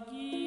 Maggie.